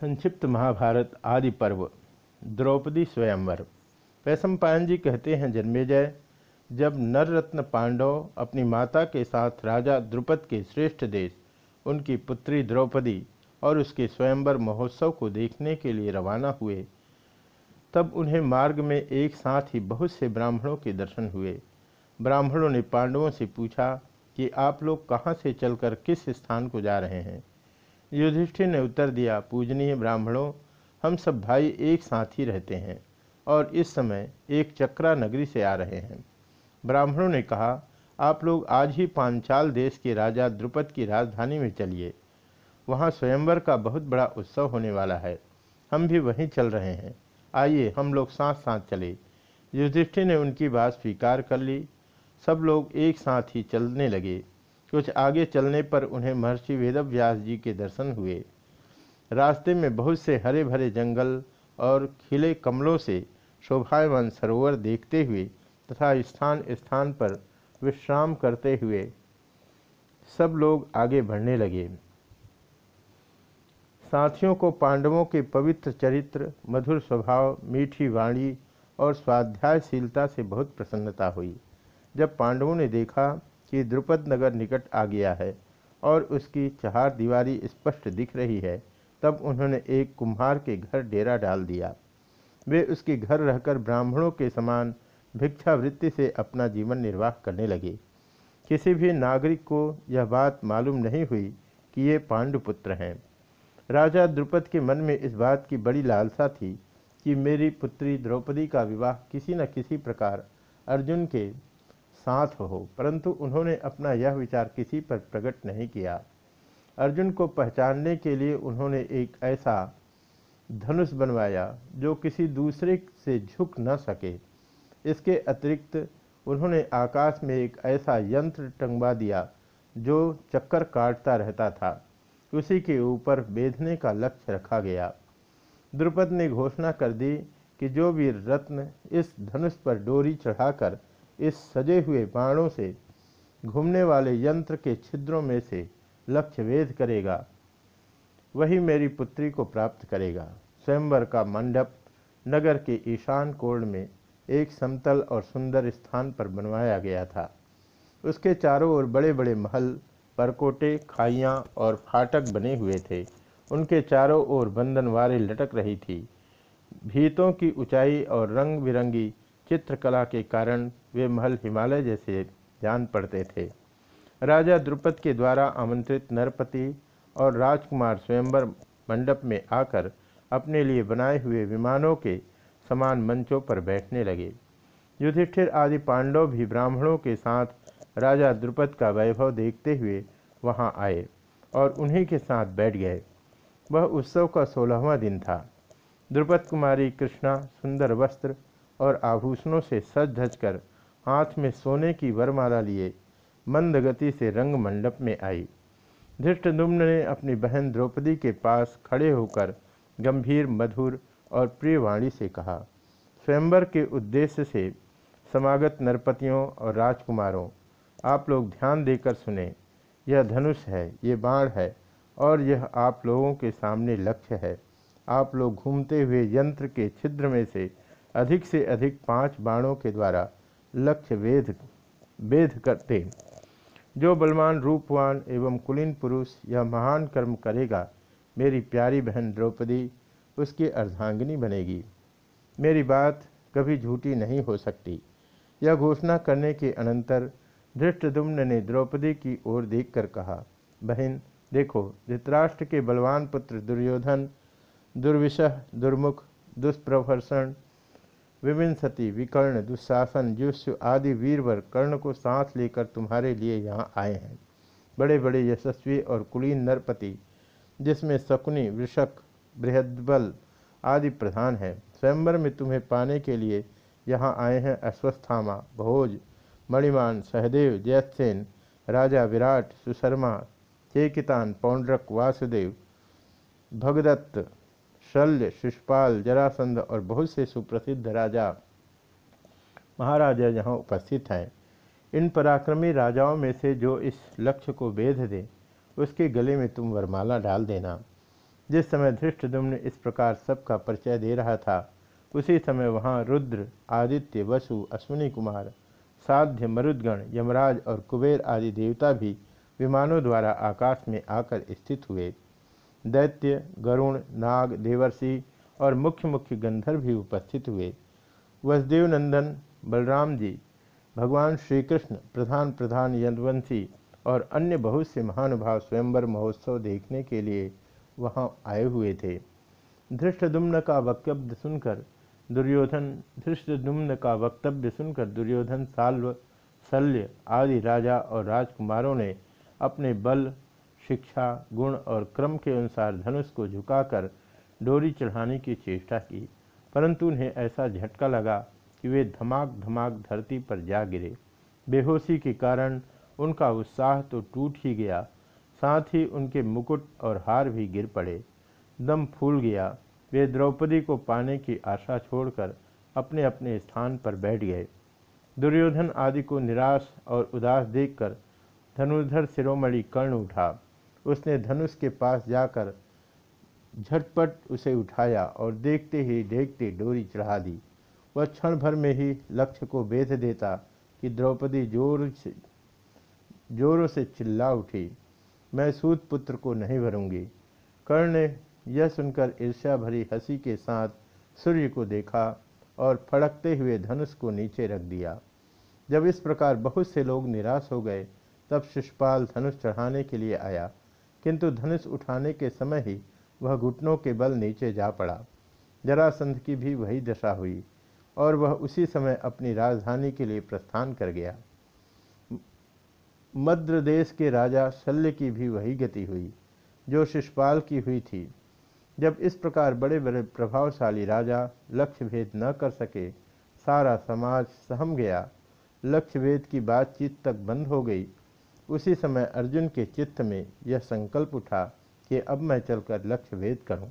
संक्षिप्त महाभारत आदि पर्व, द्रौपदी स्वयंवर। पैसम जी कहते हैं, जन्मेजय, जब नररत्न पांडव अपनी माता के साथ राजा द्रुपद के श्रेष्ठ देश, उनकी पुत्री द्रौपदी और उसके स्वयंवर महोत्सव को देखने के लिए रवाना हुए, तब उन्हें मार्ग में एक साथ ही बहुत से ब्राह्मणों के दर्शन हुए। ब्राह्मणों ने पांडवों से पूछा कि आप लोग कहाँ से चलकर किस स्थान को जा रहे हैं? युधिष्ठिर ने उत्तर दिया, पूजनीय ब्राह्मणों, हम सब भाई एक साथ ही रहते हैं और इस समय एक चक्रा नगरी से आ रहे हैं। ब्राह्मणों ने कहा, आप लोग आज ही पांचाल देश के राजा द्रुपद की राजधानी में चलिए। वहाँ स्वयंवर का बहुत बड़ा उत्सव होने वाला है। हम भी वहीं चल रहे हैं। आइए, हम लोग साथ साथ चले। युधिष्ठिर ने उनकी बात स्वीकार कर ली। सब लोग एक साथ ही चलने लगे। कुछ आगे चलने पर उन्हें महर्षि वेदव्यास जी के दर्शन हुए। रास्ते में बहुत से हरे भरे जंगल और खिले कमलों से शोभायमान सरोवर देखते हुए तथा स्थान स्थान पर विश्राम करते हुए सब लोग आगे बढ़ने लगे। साथियों को पांडवों के पवित्र चरित्र, मधुर स्वभाव, मीठी वाणी और स्वाध्यायशीलता से बहुत प्रसन्नता हुई। जब पांडवों ने देखा कि द्रुपद नगर निकट आ गया है और उसकी चहार दीवारी स्पष्ट दिख रही है, तब उन्होंने एक कुम्हार के घर डेरा डाल दिया। वे उसके घर रहकर ब्राह्मणों के समान भिक्षावृत्ति से अपना जीवन निर्वाह करने लगे। किसी भी नागरिक को यह बात मालूम नहीं हुई कि ये पांडुपुत्र हैं। राजा द्रुपद के मन में इस बात की बड़ी लालसा थी कि मेरी पुत्री द्रौपदी का विवाह किसी न किसी प्रकार अर्जुन के साथ हो, परंतु उन्होंने अपना यह विचार किसी पर प्रकट नहीं किया। अर्जुन को पहचानने के लिए उन्होंने एक ऐसा धनुष बनवाया, जो किसी दूसरे से झुक न सके। इसके अतिरिक्त उन्होंने आकाश में एक ऐसा यंत्र टंगवा दिया, जो चक्कर काटता रहता था। उसी के ऊपर बेधने का लक्ष्य रखा गया। द्रुपद ने घोषणा कर दी कि जो भी रत्न इस धनुष पर डोरी चढ़ाकर इस सजे हुए बाणों से घूमने वाले यंत्र के छिद्रों में से लक्ष्य वेद करेगा। वही मेरी पुत्री को प्राप्त करेगा। स्वयंवर का मंडप नगर के ईशान कोण में एक समतल और सुंदर स्थान पर बनवाया गया था। उसके चारों ओर बड़े बड़े महल, परकोटे, खाइयाँ और फाटक बने हुए थे। उनके चारों ओर बंधनवारें लटक रही थी। भीतों की ऊंचाई और रंग बिरंगी चित्रकला के कारण वे महल हिमालय जैसे जान पड़ते थे। राजा द्रुपद के द्वारा आमंत्रित नरपति और राजकुमार स्वयंवर मंडप में आकर अपने लिए बनाए हुए विमानों के समान मंचों पर बैठने लगे। युधिष्ठिर आदि पांडव भी ब्राह्मणों के साथ राजा द्रुपद का वैभव देखते हुए वहाँ आए और उन्हीं के साथ बैठ गए। वह उत्सव का सोलहवा दिन था। द्रुपद कुमारी कृष्णा सुंदर वस्त्र और आभूषणों से सज धज कर हाथ में सोने की वरमाला लिए, मंद गति से रंग मंडप में आई। धृष्टदुम्न ने अपनी बहन द्रौपदी के पास खड़े होकर गंभीर, मधुर और प्रिय वाणी से कहा, स्वयंवर के उद्देश्य से समागत नरपतियों और राजकुमारों, आप लोग ध्यान देकर सुने, यह धनुष है, ये बाण है और यह आप लोगों के सामने लक्ष्य है। आप लोग घूमते हुए यंत्र के छिद्र में से अधिक से अधिक पाँच बाणों के द्वारा लक्ष्य वेद वेद करते। जो बलवान, रूपवान एवं कुलीन पुरुष यह महान कर्म करेगा, मेरी प्यारी बहन द्रौपदी, उसकी अर्धांगिनी बनेगी। मेरी बात कभी झूठी नहीं हो सकती। यह घोषणा करने के अनंतर धृष्टदुम्न ने द्रौपदी की ओर देखकर कहा, बहन, देखो, धृतराष्ट्र के बलवान पुत्र दुर्योधन दुर्विशह दुर्मुख दुष्प्रभर्षण विविंसति, विकर्ण, दुशासन जुस्सु आदि वीरवर कर्ण को सांस लेकर तुम्हारे लिए यहाँ आए हैं। बड़े बड़े यशस्वी और कुलीन नरपति, जिसमें शकुनी, वृषक, बृहदबल आदि प्रधान हैं, स्वयंवर में तुम्हें पाने के लिए यहाँ आए हैं अश्वस्थामा, भोज, मणिमान, सहदेव, जयसेन, राजा विराट, सुशर्मा, चेकितान, पौंड्रक, वासुदेव, भगदत्त शल्य शिषपाल जरासंध और बहुत से सुप्रसिद्ध राजा महाराजा यहाँ उपस्थित हैं। इन पराक्रमी राजाओं में से जो इस लक्ष्य को बेध दे, उसके गले में तुम वरमाला डाल देना। जिस समय धृष्टदुम्न इस प्रकार सबका परिचय दे रहा था, उसी समय वहाँ रुद्र, आदित्य, वसु, अश्विनी कुमार, साध्य, मरुदगण, यमराज और कुबेर आदि देवता भी विमानों द्वारा आकाश में आकर स्थित हुए। दैत्य, गरुण, नाग, देवर्षि और मुख्य मुख्य गंधर्व भी उपस्थित हुए। वसुदेव नंदन बलराम जी, भगवान श्री कृष्ण प्रधान प्रधान यदवंशी और अन्य बहुत से महानुभाव स्वयंवर महोत्सव देखने के लिए वहाँ आए हुए थे। धृष्टदुम्न का वक्तव्य सुनकर दुर्योधन धृष्टदुम्न का वक्तव्य सुनकर दुर्योधन, साल्व, शल्य आदि राजा और राजकुमारों ने अपने बल शिक्षा, गुण और क्रम के अनुसार धनुष को झुकाकर डोरी चढ़ाने की चेष्टा की, परंतु उन्हें ऐसा झटका लगा कि वे धमाक धमाक धरती पर जा गिरे। बेहोशी के कारण उनका उत्साह तो टूट ही गया, साथ ही उनके मुकुट और हार भी गिर पड़े। दम फूल गया। वे द्रौपदी को पाने की आशा छोड़कर अपने अपने स्थान पर बैठ गए। दुर्योधन आदि को निराश और उदास देखकर धनुर्धर शिरोमणि कर्ण उठा। उसने धनुष के पास जाकर झटपट उसे उठाया और देखते ही देखते डोरी चढ़ा दी। वह क्षण भर में ही लक्ष्य को बेध देता कि द्रौपदी ज़ोर से जोरों से चिल्ला उठी, मैं सूत पुत्र को नहीं भरूँगी। कर्ण ने यह सुनकर ईर्ष्या भरी हँसी के साथ सूर्य को देखा और फड़कते हुए धनुष को नीचे रख दिया। जब इस प्रकार बहुत से लोग निराश हो गए, तब शिषपाल धनुष चढ़ाने के लिए आया। किंतु धनुष उठाने के समय ही वह घुटनों के बल नीचे जा पड़ा। जरासंध की भी वही दशा हुई और वह उसी समय अपनी राजधानी के लिए प्रस्थान कर गया। मद्र देश के राजा शल्य की भी वही गति हुई, जो शिषपाल की हुई थी। जब इस प्रकार बड़े बड़े प्रभावशाली राजा लक्ष्य भेद न कर सके, सारा समाज सहम गया। लक्ष्य भेद की बातचीत तक बंद हो गई उसी समय अर्जुन के चित्त में यह संकल्प उठा कि अब मैं चलकर लक्ष्य भेद करूँ।